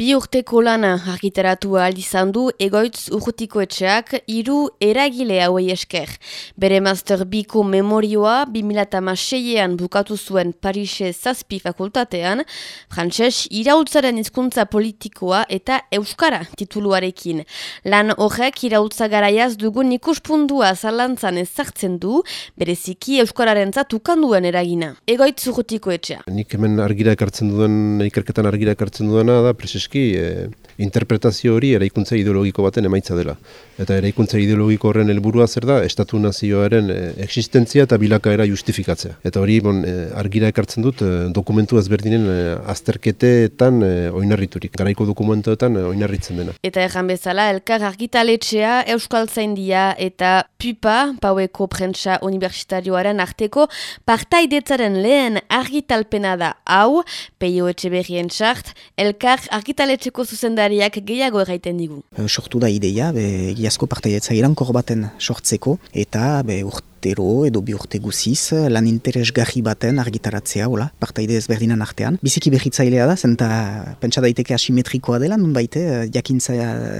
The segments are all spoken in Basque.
Bi urteko lana argitaratu izan du egoitz urrutiko etxeak hiru eragile hauei esker. Bere master biko memorioa 2006an bukatu zuen Parise Zazpi fakultatean, frantses iraultzaren hizkuntza politikoa eta euskara tituluarekin. Lan horrek iraultza garaiaz dugun ikuspundua zalantzan ezartzen du, bereziki euskararen zatukanduen eragina. Egoitz urrutiko etxea. Nik hemen argira ekartzen duen, ikerketan argira ekartzen duena da, preseski, que interpretazio hori eraikuntza ideologiko baten emaitza dela. Eta eraikuntza ideologiko horren helburua zer da, estatu nazioaren e, existentzia eta bilakaera justifikatzea. Eta hori bon, e, argira ekartzen dut e, dokumentu ezberdinen azterketeetan oinarriturik. Garaiko dokumentuetan oinarritzen dena. Eta erran bezala, elkar argitaletxea, Euskal Zaindia eta PUPA, Paueko Prentsa Universitarioaren arteko, partaidetzaren lehen argitalpena da hau, peio etxe berrien txart, elkar argitaletxeko zuzendariak gehiago erraiten digu. Sortu da ideia, be, giazko partaietza irankor baten sortzeko, eta be, urtero edo bi urte guziz lan interesgarri baten argitaratzea, hola, partaide ezberdinan artean. Biziki behitzailea da, zenta pentsa daiteke asimetrikoa dela, nun baite, eh, jakintza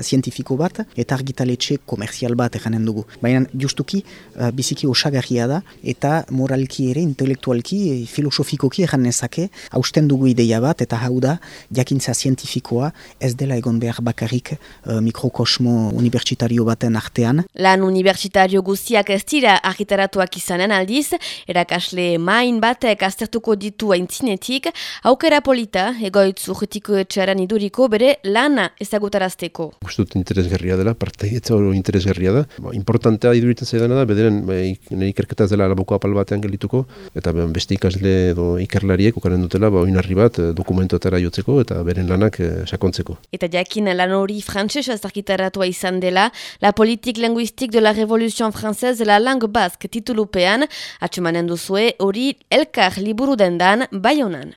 zientifiko bat, eta argitaletxe komerzial bat eganen dugu. Baina justuki, eh, biziki osagarria da, eta moralki ere, intelektualki, filosofikoki egan nezake, hausten dugu ideia bat, eta hau da, jakintza zientifikoa ez dela egon behar bakarrik uh, mikrokosmo unibertsitario baten artean. Lan unibertsitario guztiak ez dira argitaratuak izanen aldiz, erakasle main batek aztertuko ditu aintzinetik, aukera polita, egoitz urretiko etxearen iduriko bere lana ezagutarazteko. Gustut interesgarria dela, partaietza hori interesgarria da. Ba, importantea iduritzen zaidana da, bederen ba, ikerketaz dela alaboko apal batean gelituko, eta ba, beste ikasle edo ikerlariek ukaren dutela, ba, oinarri bat eh, dokumentuetara jotzeko eta beren lanak e, sakontzeko. Eta jakin lan hori frantzesa argitaratua izan dela, la politik linguistik de la revolution française la langue bask titulupean, atxemanen duzue hori elkar liburu dendan baionan.